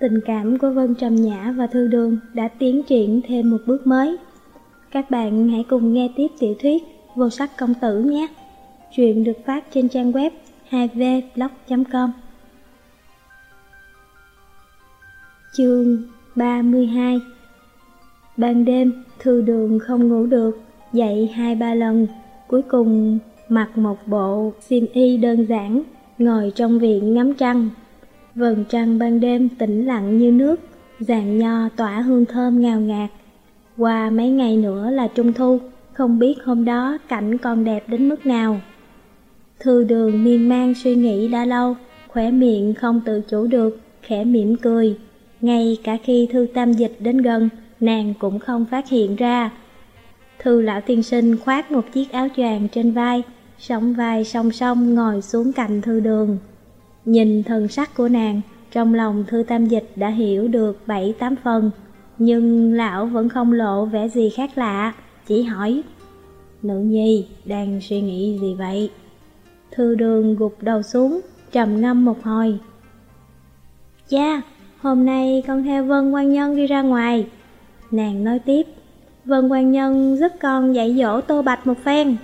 Tình cảm của Vân Trầm Nhã và Thư Đường đã tiến triển thêm một bước mới. Các bạn hãy cùng nghe tiếp tiểu thuyết Vô sắc công tử nhé. Chuyện được phát trên trang web 2vblog.com Chương 32 Ban đêm, Thư Đường không ngủ được, dậy hai ba lần, cuối cùng mặc một bộ xiêm y đơn giản, ngồi trong viện ngắm trăng. Vầng trăng ban đêm tĩnh lặng như nước, giàn nho tỏa hương thơm ngào ngạt. Qua mấy ngày nữa là trung thu, không biết hôm đó cảnh còn đẹp đến mức nào. Thư đường miên man suy nghĩ đã lâu, khỏe miệng không tự chủ được, khẽ mỉm cười. Ngay cả khi thư tam dịch đến gần, nàng cũng không phát hiện ra. Thư lão tiên sinh khoác một chiếc áo choàng trên vai, sóng vai song song ngồi xuống cạnh thư đường. Nhìn thần sắc của nàng, trong lòng thư tam dịch đã hiểu được bảy tám phần, nhưng lão vẫn không lộ vẻ gì khác lạ, chỉ hỏi Nữ nhi đang suy nghĩ gì vậy? Thư đường gục đầu xuống, trầm ngâm một hồi. Cha, hôm nay con theo Vân quan Nhân đi ra ngoài. Nàng nói tiếp, Vân quan Nhân giúp con dạy dỗ Tô Bạch một phen.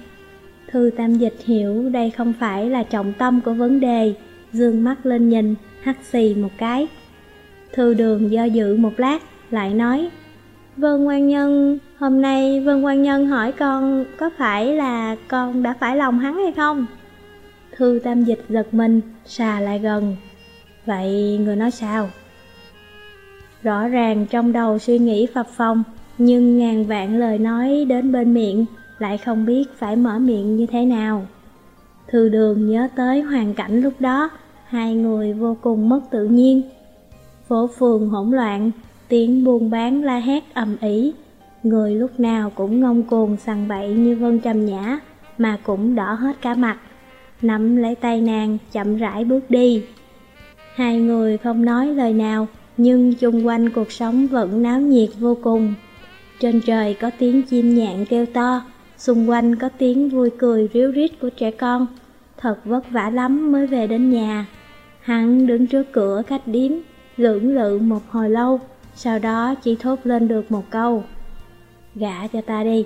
Thư Tam Dịch hiểu đây không phải là trọng tâm của vấn đề, dương mắt lên nhìn, hắt xì một cái. Thư đường do dự một lát, lại nói, Vân quan Nhân, hôm nay Vân quan Nhân hỏi con có phải là con đã phải lòng hắn hay không? Thư Tam Dịch giật mình, xà lại gần. Vậy người nói sao? Rõ ràng trong đầu suy nghĩ phập phồng, nhưng ngàn vạn lời nói đến bên miệng lại không biết phải mở miệng như thế nào. Thư đường nhớ tới hoàn cảnh lúc đó, hai người vô cùng mất tự nhiên. Phố phường hỗn loạn, tiếng buôn bán la hét ầm ĩ, người lúc nào cũng ngông cuồng sằng bậy như Vân Trầm Nhã, mà cũng đỏ hết cả mặt. Nắm lấy tay nàng, chậm rãi bước đi. Hai người không nói lời nào, nhưng chung quanh cuộc sống vẫn náo nhiệt vô cùng. Trên trời có tiếng chim nhạn kêu to, xung quanh có tiếng vui cười ríu rít của trẻ con. Thật vất vả lắm mới về đến nhà. Hắn đứng trước cửa khách điếm, lưỡng lự một hồi lâu, sau đó chỉ thốt lên được một câu. Gả cho ta đi.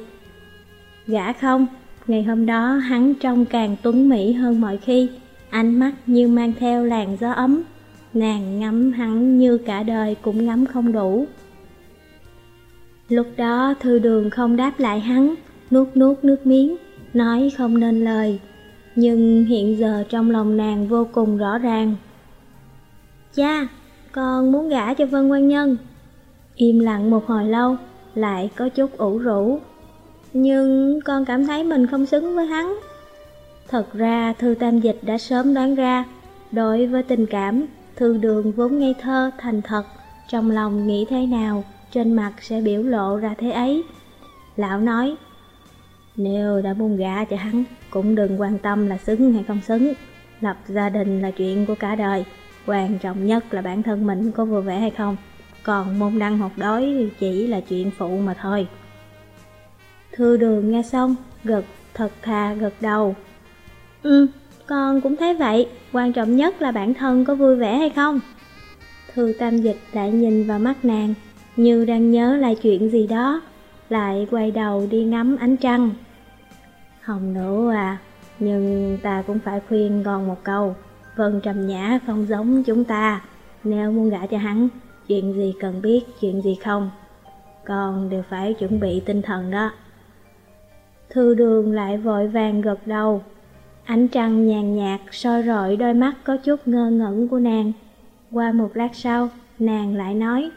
Gả không, ngày hôm đó hắn trông càng tuấn mỹ hơn mọi khi, ánh mắt như mang theo làn gió ấm. Nàng ngắm hắn như cả đời cũng ngắm không đủ. Lúc đó thư đường không đáp lại hắn, nuốt nuốt nước miếng, nói không nên lời. Nhưng hiện giờ trong lòng nàng vô cùng rõ ràng. Cha, con muốn gả cho Vân Quan Nhân. Im lặng một hồi lâu, lại có chút ủ rũ. Nhưng con cảm thấy mình không xứng với hắn. Thật ra Thư Tam Dịch đã sớm đoán ra, đối với tình cảm, Thư Đường vốn ngây thơ, thành thật, trong lòng nghĩ thế nào, trên mặt sẽ biểu lộ ra thế ấy. Lão nói, nếu đã buông gả cho hắn, cũng đừng quan tâm là xứng hay không xứng. Lập gia đình là chuyện của cả đời, quan trọng nhất là bản thân mình có vui vẻ hay không. Còn môn đăng học đói chỉ là chuyện phụ mà thôi. Thư đường nghe xong, gật thật thà gật đầu. Ừ, con cũng thấy vậy, quan trọng nhất là bản thân có vui vẻ hay không. Thư tam dịch lại nhìn vào mắt nàng, như đang nhớ lại chuyện gì đó, lại quay đầu đi ngắm ánh trăng. Hồng nữ à, nhưng ta cũng phải khuyên con một câu, Vân Trầm Nhã không giống chúng ta, nếu muốn gả cho hắn, chuyện gì cần biết, chuyện gì không, còn đều phải chuẩn bị tinh thần đó. Thư đường lại vội vàng gật đầu, ánh trăng nhàn nhạt soi rọi đôi mắt có chút ngơ ngẩn của nàng. Qua một lát sau, nàng lại nói,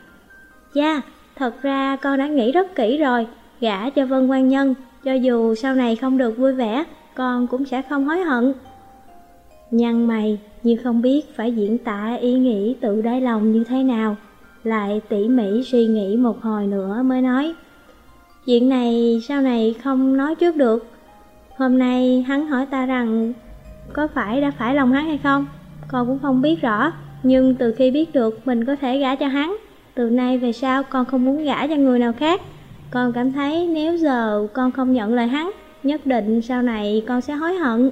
Cha, thật ra con đã nghĩ rất kỹ rồi, gả cho Vân Quan Nhân, cho dù sau này không được vui vẻ, con cũng sẽ không hối hận. Nhăn mày, như không biết phải diễn tả ý nghĩ tự đáy lòng như thế nào, lại tỉ mỉ suy nghĩ một hồi nữa mới nói. Chuyện này sau này không nói trước được. Hôm nay hắn hỏi ta rằng có phải đã phải lòng hắn hay không, con cũng không biết rõ. Nhưng từ khi biết được mình có thể gả cho hắn, từ nay về sau con không muốn gả cho người nào khác. Con cảm thấy nếu giờ con không nhận lời hắn, nhất định sau này con sẽ hối hận.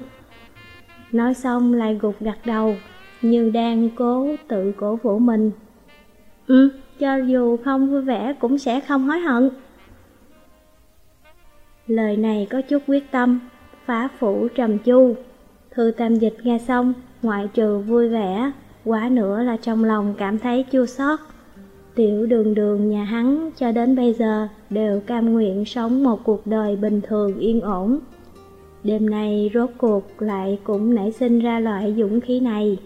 Nói xong lại gục gặt đầu, như đang cố tự cổ vũ mình. Ừ, cho dù không vui vẻ cũng sẽ không hối hận. Lời này có chút quyết tâm, phá phủ trầm chu. Thư tam dịch nghe xong, ngoại trừ vui vẻ, quá nữa là trong lòng cảm thấy chua xót. Tiểu đường đường nhà hắn cho đến bây giờ đều cam nguyện sống một cuộc đời bình thường yên ổn. Đêm nay rốt cuộc lại cũng nảy sinh ra loại dũng khí này.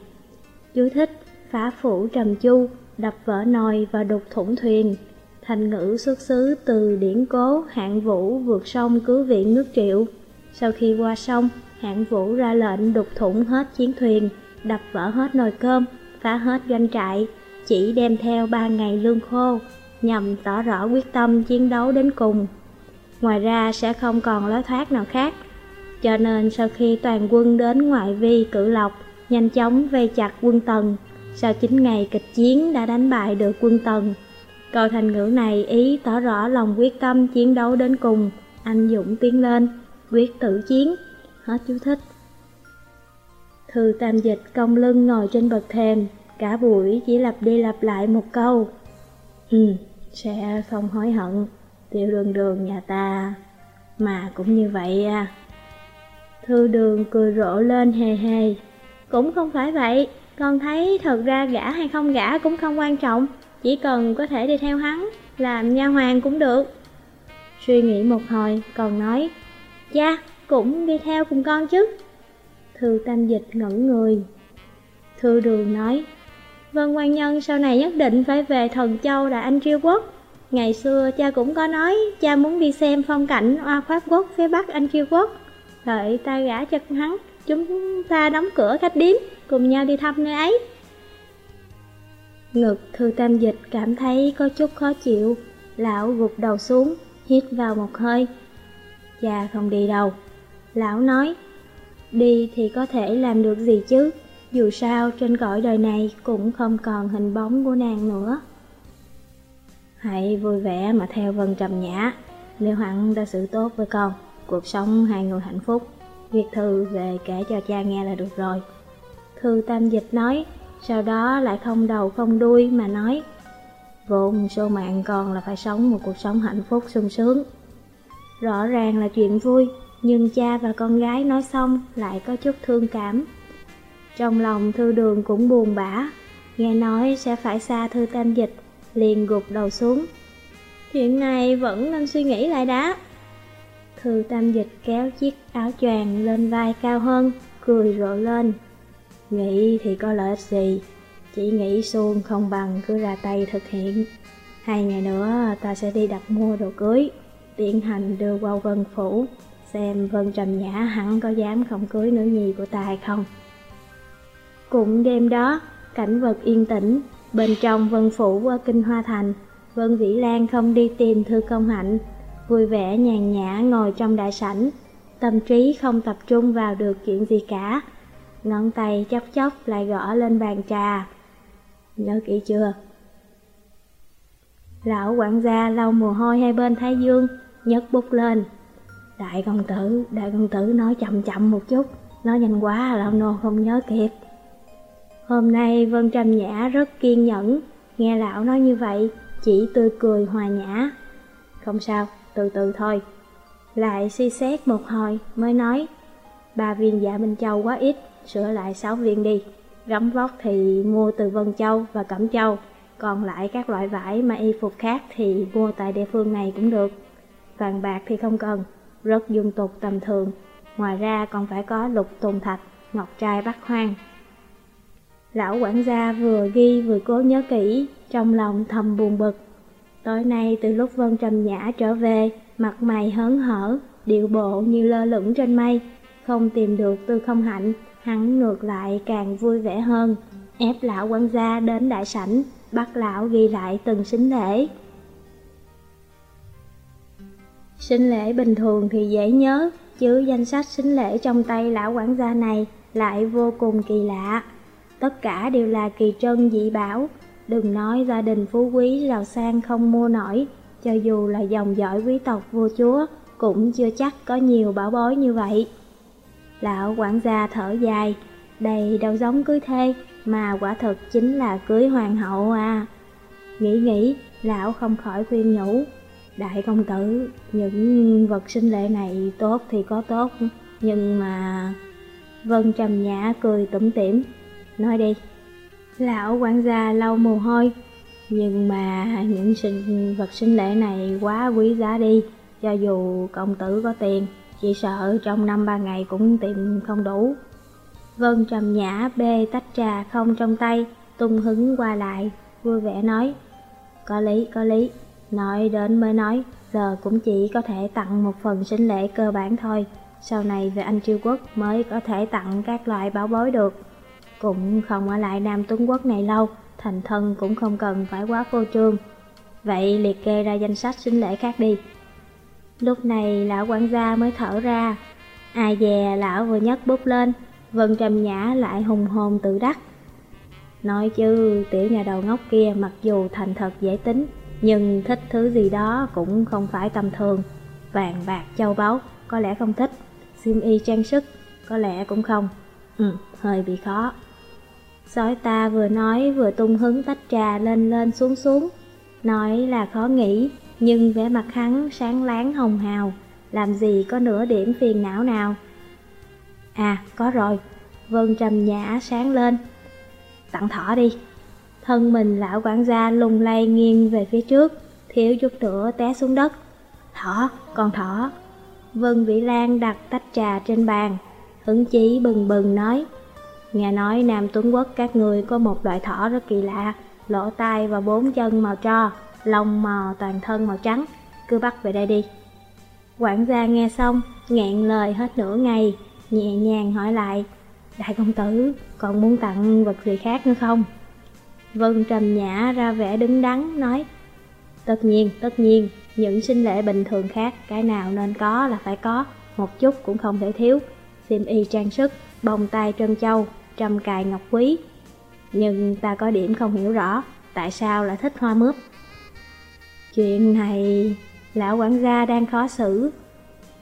Chú thích, phá phủ trầm chu, đập vỡ nồi và đục thủng thuyền. Thành ngữ xuất xứ từ điển cố hạng vũ vượt sông cứu viện nước triệu. Sau khi qua sông, hạng vũ ra lệnh đục thủng hết chiến thuyền, đập vỡ hết nồi cơm, phá hết doanh trại, chỉ đem theo ba ngày lương khô, nhằm tỏ rõ quyết tâm chiến đấu đến cùng. Ngoài ra sẽ không còn lối thoát nào khác. Cho nên sau khi toàn quân đến ngoại vi cử lộc, nhanh chóng vây chặt quân Tần, sau 9 ngày kịch chiến đã đánh bại được quân Tần. Câu thành ngữ này ý tỏ rõ lòng quyết tâm chiến đấu đến cùng, anh dũng tiến lên, quyết tử chiến. Hết chú thích. Thư tam dịch cong lưng ngồi trên bậc thềm, cả buổi chỉ lặp đi lặp lại một câu. Ừ, sẽ không hối hận, tiểu đường đường nhà ta, mà cũng như vậy à. Thư đường cười rộ lên hề hề, cũng không phải vậy, con thấy thật ra gả hay không gả cũng không quan trọng, chỉ cần có thể đi theo hắn, làm nha hoàng cũng được. Suy nghĩ một hồi, còn nói, cha, cũng đi theo cùng con chứ. Thư tam dịch ngẩn người. Thư đường nói, Vân quan nhân sau này nhất định phải về thần châu đại anh triêu quốc. Ngày xưa cha cũng có nói cha muốn đi xem phong cảnh oa pháp quốc phía bắc anh triêu quốc. Đợi ta gả cho hắn, chúng ta đóng cửa khách điếm, cùng nhau đi thăm nơi ấy. Ngực thư tam dịch cảm thấy có chút khó chịu, lão gục đầu xuống, hít vào một hơi. Cha không đi đâu. Lão nói, đi thì có thể làm được gì chứ, dù sao trên cõi đời này cũng không còn hình bóng của nàng nữa. Hãy vui vẻ mà theo Vân Trầm Nhã, liệu hẳn đã xử tốt với con, cuộc sống hai người hạnh phúc, Viết thư về kể cho cha nghe là được rồi. Thư Tam Dịch nói, sau đó lại không đầu không đuôi mà nói, vốn số mạng con là phải sống một cuộc sống hạnh phúc sung sướng. Rõ ràng là chuyện vui, nhưng cha và con gái nói xong lại có chút thương cảm. Trong lòng thư đường cũng buồn bã, nghe nói sẽ phải xa thư tam dịch, liền gục đầu xuống. Chuyện này vẫn nên suy nghĩ lại đã. Thư tam dịch kéo chiếc áo choàng lên vai cao hơn, cười rộ lên. Nghĩ thì có lợi ích gì, chỉ nghĩ xuông không bằng cứ ra tay thực hiện. Hai ngày nữa ta sẽ đi đặt mua đồ cưới, tiến hành đưa qua vân phủ, xem Vân Trầm Nhã hẳn có dám không cưới nữ nhi của ta hay không. Cũng đêm đó, cảnh vật yên tĩnh, bên trong Vân Phủ ở Kinh Hoa Thành, Vân Vĩ Lan không đi tìm Thư Công Hạnh, vui vẻ nhàn nhã ngồi trong đại sảnh, tâm trí không tập trung vào được chuyện gì cả. Ngón tay chốc chốc lại gõ lên bàn trà. Nhớ kỹ chưa? Lão quản gia lau mồ hôi hai bên thái dương, nhấc bút lên. Đại công tử, đại công tử nói chậm chậm một chút, nói nhanh quá lão nô không nhớ kịp. Hôm nay Vân Trầm Nhã rất kiên nhẫn, nghe lão nói như vậy, chỉ tươi cười hòa nhã. Không sao, từ từ thôi. Lại suy xét một hồi mới nói, ba viên dạ Minh Châu quá ít, sửa lại sáu viên đi. Gấm vóc thì mua từ Vân Châu và Cẩm Châu, còn lại các loại vải mà y phục khác thì mua tại địa phương này cũng được. Vàng bạc thì không cần, rất dung tục tầm thường. Ngoài ra còn phải có lục tùng thạch, ngọc trai bắt hoang, Lão quản gia vừa ghi vừa cố nhớ kỹ, trong lòng thầm buồn bực. Tối nay từ lúc Vân Trầm Nhã trở về, mặt mày hớn hở, điệu bộ như lơ lửng trên mây, không tìm được tư không hạnh, hắn ngược lại càng vui vẻ hơn, ép lão quan gia đến đại sảnh, bắt lão ghi lại từng sính lễ. Sinh lễ bình thường thì dễ nhớ, chứ danh sách sinh lễ trong tay lão quản gia này lại vô cùng kỳ lạ tất cả đều là kỳ trân dị bảo. Đừng nói gia đình phú quý giàu sang không mua nổi, cho dù là dòng dõi quý tộc vua chúa, cũng chưa chắc có nhiều bảo bối như vậy. Lão quản gia thở dài, đây đâu giống cưới thê, mà quả thực chính là cưới hoàng hậu à. Nghĩ nghĩ, lão không khỏi khuyên nhủ. Đại công tử, những vật sinh lệ này tốt thì có tốt, nhưng mà... Vân trầm nhã cười tủm tỉm, nói đi. Lão quản gia lau mồ hôi, nhưng mà những sinh vật sinh lễ này quá quý giá đi, cho dù công tử có tiền, chỉ sợ trong năm ba ngày cũng tìm không đủ. Vân trầm nhã bê tách trà không trong tay, tung hứng qua lại, vui vẻ nói. Có lý, có lý, nói đến mới nói, giờ cũng chỉ có thể tặng một phần sinh lễ cơ bản thôi. Sau này về Anh Triều Quốc mới có thể tặng các loại bảo bối được. Cũng không ở lại Nam Tuấn Quốc này lâu, thành thân cũng không cần phải quá phô trương. Vậy liệt kê ra danh sách sinh lễ khác đi. Lúc này lão quản gia mới thở ra, ai dè lão vừa nhấc bút lên, Vân Trầm Nhã lại hùng hồn tự đắc. Nói chứ tiểu nhà đầu ngốc kia mặc dù thành thật dễ tính, nhưng thích thứ gì đó cũng không phải tầm thường. Vàng bạc châu báu có lẽ không thích, xiêm y trang sức có lẽ cũng không. Ừ, hơi bị khó. Sói ta vừa nói vừa tung hứng tách trà lên lên xuống xuống, nói là khó nghĩ, nhưng vẻ mặt hắn sáng láng hồng hào, làm gì có nửa điểm phiền não nào. À, có rồi, Vân trầm nhã sáng lên. Tặng thỏ đi. Thân mình lão quản gia lùng lay nghiêng về phía trước, thiếu chút nữa té xuống đất. Thỏ, con thỏ. Vân Vĩ Lan đặt tách trà trên bàn, hứng chí bừng bừng nói. Nghe nói Nam Tuấn Quốc các người có một loại thỏ rất kỳ lạ, lỗ tai và bốn chân màu tro, lông màu toàn thân màu trắng, cứ bắt về đây đi. Quản gia nghe xong, ngẹn lời hết nửa ngày, nhẹ nhàng hỏi lại, Đại công tử, còn muốn tặng vật gì khác nữa không? Vân trầm nhã ra vẻ đứng đắn, nói, Tất nhiên, tất nhiên, những sinh lễ bình thường khác, cái nào nên có là phải có, một chút cũng không thể thiếu. Xiêm y trang sức, bông tai trân châu, trăm cài ngọc quý. Nhưng ta có điểm không hiểu rõ, tại sao lại thích hoa mướp? Chuyện này, lão quản gia đang khó xử.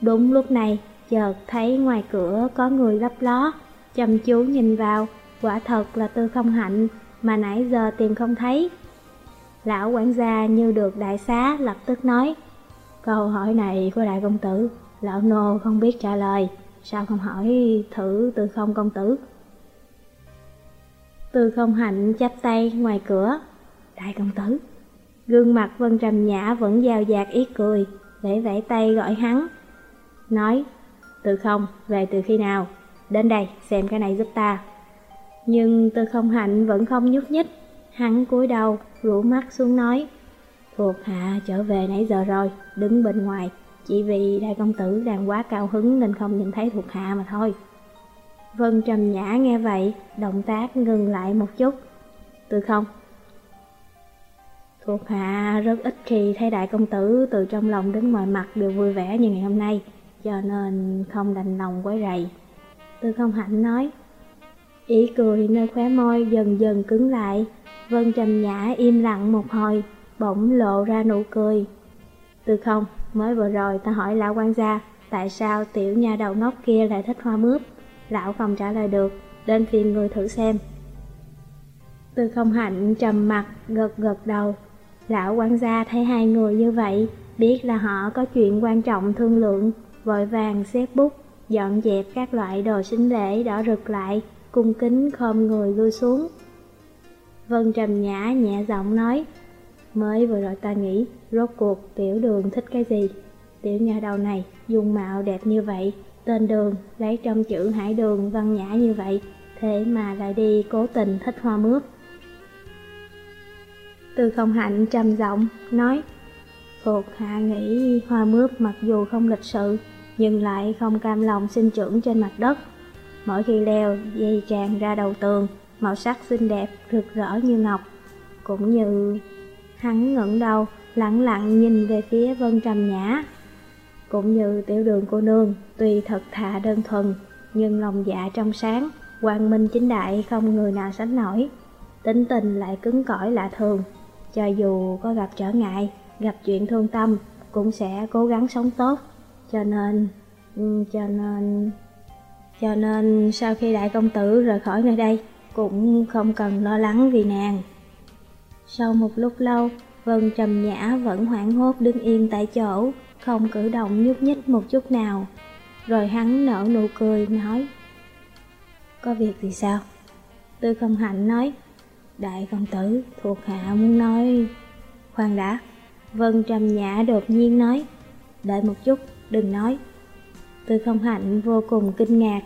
Đúng lúc này, chợt thấy ngoài cửa có người lấp ló, chăm chú nhìn vào, quả thật là tư không hạnh mà nãy giờ tìm không thấy. Lão quản gia như được đại xá lập tức nói, câu hỏi này của đại công tử, lão nô không biết trả lời, sao không hỏi thử tư không công tử? Tư không hạnh chắp tay ngoài cửa, đại công tử. Gương mặt Vân Trầm Nhã vẫn giao dạt ý cười, để vẫy tay gọi hắn. Nói, từ không, về từ khi nào? Đến đây, xem cái này giúp ta. Nhưng từ không hạnh vẫn không nhúc nhích. Hắn cúi đầu, rủ mắt xuống nói. Thuộc hạ trở về nãy giờ rồi, đứng bên ngoài. Chỉ vì đại công tử đang quá cao hứng nên không nhìn thấy thuộc hạ mà thôi. Vân trầm nhã nghe vậy, động tác ngừng lại một chút. Từ không, Thuộc hạ rất ít khi thấy đại công tử từ trong lòng đến ngoài mặt đều vui vẻ như ngày hôm nay, cho nên không đành lòng quấy rầy. Tư không hạnh nói, ý cười nơi khóe môi dần dần cứng lại, Vân trầm nhã im lặng một hồi, bỗng lộ ra nụ cười. Tư không, mới vừa rồi ta hỏi lão quan gia, tại sao tiểu nha đầu ngốc kia lại thích hoa mướp? Lão không trả lời được, đến phiền người thử xem. Từ không hạnh trầm mặt, gật gật đầu, Lão quan gia thấy hai người như vậy, biết là họ có chuyện quan trọng thương lượng, vội vàng xếp bút, dọn dẹp các loại đồ sinh lễ đỏ rực lại, cung kính khom người lui xuống. Vân trầm nhã nhẹ giọng nói, mới vừa rồi ta nghĩ, rốt cuộc tiểu đường thích cái gì? Tiểu nhà đầu này, dung mạo đẹp như vậy, tên đường, lấy trong chữ hải đường văn nhã như vậy, thế mà lại đi cố tình thích hoa mướp. Từ không hạnh trầm giọng, nói Phục hạ nghĩ hoa mướp mặc dù không lịch sự, nhưng lại không cam lòng sinh trưởng trên mặt đất. Mỗi khi leo dây tràn ra đầu tường, màu sắc xinh đẹp, rực rỡ như ngọc. Cũng như hắn ngẩng đầu, lặng lặng nhìn về phía vân trầm nhã. Cũng như tiểu đường cô nương, tuy thật thà đơn thuần, nhưng lòng dạ trong sáng, quang minh chính đại không người nào sánh nổi. Tính tình lại cứng cỏi lạ thường, cho dù có gặp trở ngại, gặp chuyện thương tâm, cũng sẽ cố gắng sống tốt. Cho nên, ừ, cho nên, cho nên sau khi đại công tử rời khỏi nơi đây, cũng không cần lo lắng vì nàng. Sau một lúc lâu, Vân Trầm Nhã vẫn hoảng hốt đứng yên tại chỗ, không cử động nhúc nhích một chút nào. Rồi hắn nở nụ cười, nói Có việc gì sao? Tư không hạnh nói Đại công tử, thuộc hạ muốn nói Khoan đã. Vân Trầm Nhã đột nhiên nói Đợi một chút, đừng nói. Tư không hạnh vô cùng kinh ngạc.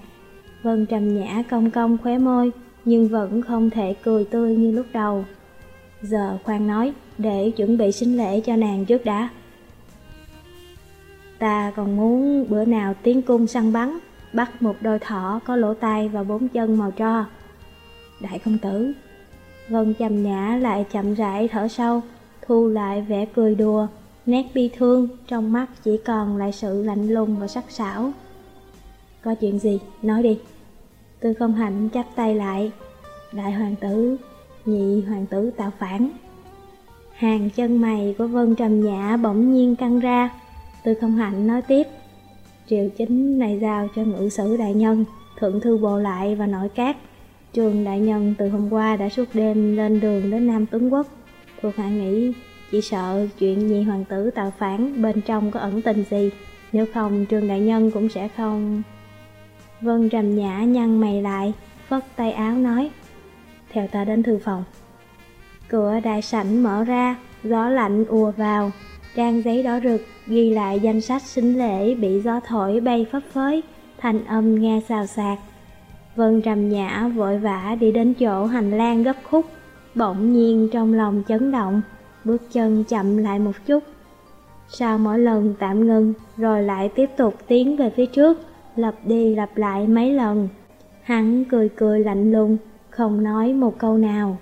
Vân Trầm Nhã cong cong khóe môi Nhưng vẫn không thể cười tươi như lúc đầu. Giờ khoan nói Để chuẩn bị sinh lễ cho nàng trước đã. Ta còn muốn bữa nào tiến cung săn bắn Bắt một đôi thỏ có lỗ tai và bốn chân màu tro. Đại công tử Vân trầm nhã lại chậm rãi thở sâu Thu lại vẻ cười đùa Nét bi thương trong mắt chỉ còn lại sự lạnh lùng và sắc sảo. Có chuyện gì? Nói đi. Tư không hạnh chắp tay lại. Đại hoàng tử, nhị hoàng tử tạo phản. Hàng chân mày của Vân Trầm Nhã bỗng nhiên căng ra. Tư không hạnh nói tiếp, Triều chính này giao cho ngự sử đại nhân, Thượng thư bộ lại và nội các. Trường đại nhân từ hôm qua đã suốt đêm lên đường đến Nam Tuấn Quốc. Thuộc hạ nghĩ chỉ sợ chuyện nhị hoàng tử tạo phản bên trong có ẩn tình gì. Nếu không, trường đại nhân cũng sẽ không Vân trầm nhã nhăn mày lại, Phất tay áo nói, Theo ta đến thư phòng. Cửa đại sảnh mở ra, Gió lạnh ùa vào. Trang giấy đỏ rực ghi lại danh sách sinh lễ bị gió thổi bay phấp phới Thành âm nghe xào xạc Vân trầm nhã vội vã đi đến chỗ hành lang gấp khúc, bỗng nhiên trong lòng chấn động, bước chân chậm lại một chút. Sau mỗi lần tạm ngừng, rồi lại tiếp tục tiến về phía trước, lặp đi lặp lại mấy lần. Hắn cười cười lạnh lùng, không nói một câu nào.